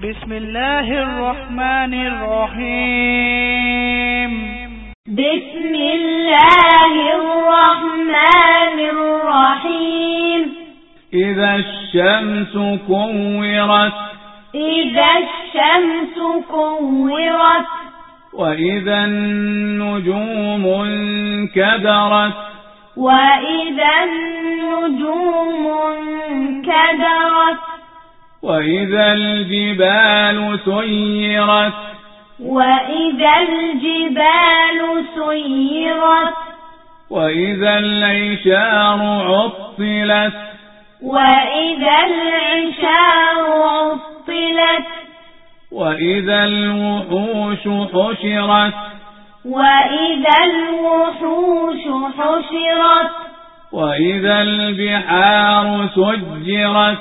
بسم الله الرحمن الرحيم. بسم الله الرحمن الرحيم. إذا الشمس كورت. إذا الشمس كورت. وإذا النجوم انكدرت. وإذا النجوم انكدرت. وإذا الجبال سيرت وإذا الجبال سيرت وإذا العشار عطلت وإذا العشار عطلت وإذا الوحوش حشرت وإذا الوحوش حشرت وإذا البحار سجرت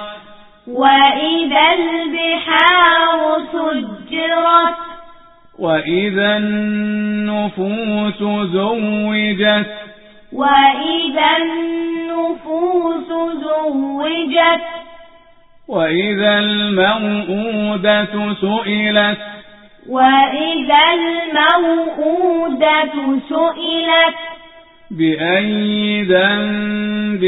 وإذا البحار سجرت وإذا النفوس زوجت وإذا النفوس زوجت وإذا الموءودة سئلت وإذا الموءودة سئلت بأي ذنب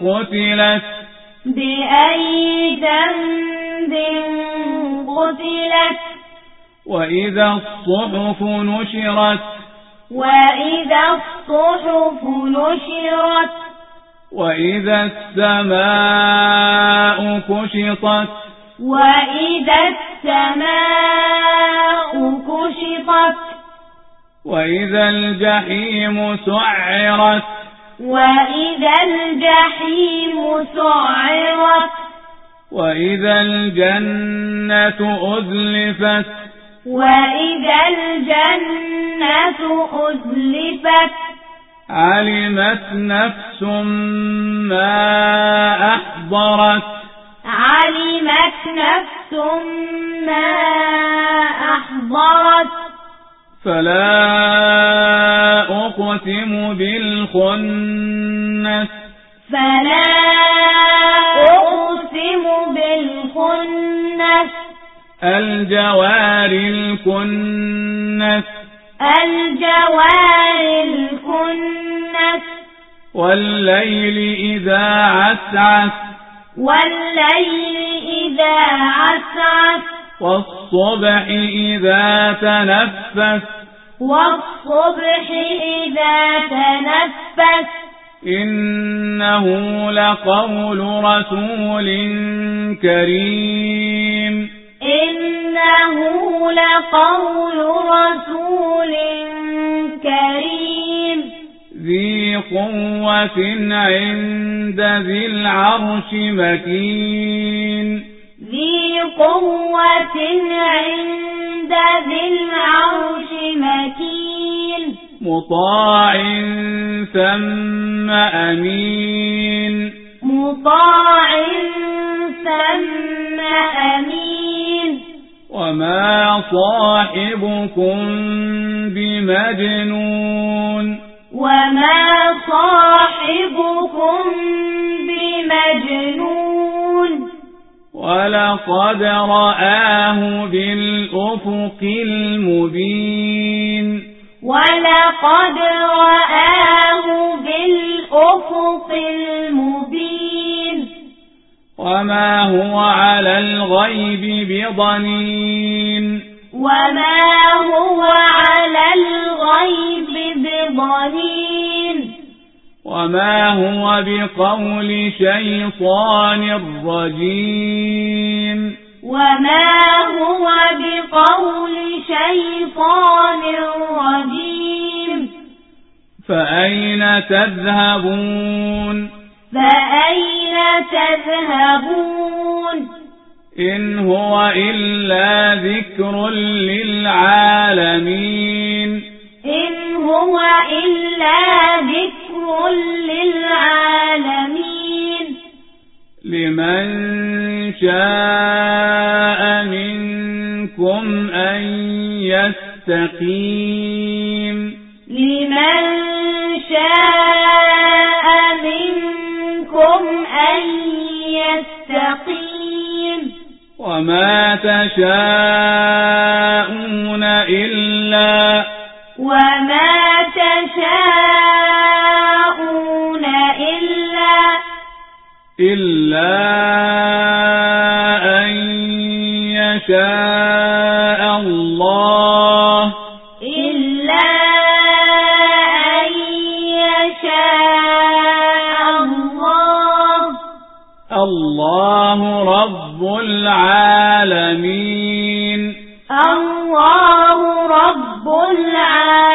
قتلت بأي ذنب قتلت. وإذا الصحف نشرت. وإذا الصحف نشرت. وإذا السماء كشطت. وإذا السماء كشطت. وإذا الجحيم سعرت. وإذا الجحيم سعرت. وإذا الجنة أزلفت وإذا الجنة أزلفت علمت نفس ما أحضرت علمت نفس ما أحضرت فلا أقسم بالخنس فلا الجوار الكنس الجوار الكنس والليل إذا عسعس والليل إذا عسعس والصبح إذا تنفس والصبح إذا تنفس إنه لقول رسول كريم لقول رسول كريم. ذي قوة عند ذي العرش مكين. ذي قوة عند ذي العرش مكين. مطاع ثم أمين. مطاع ثم أمين. وما صاحبكم بمجنون وما صاحبكم بمجنون ولقد رآه بالأفق المبين ولقد رآه بالأفق المبين وما هو على الغيب بضنين وما هو على الغيب بضنين وما هو بقول شيطان رجيم وما هو بقول شيطان رجيم فأين تذهبون تذهبون. إن هو إلا ذكر للعالمين. إن هو إلا ذكر للعالمين. لمن شاء منكم أن يستقيم. لمن شاء يستقيم وما تشاءون إلا وما تشاءون إلا إلا أن يشاء. رب العالمين الله رب العالمين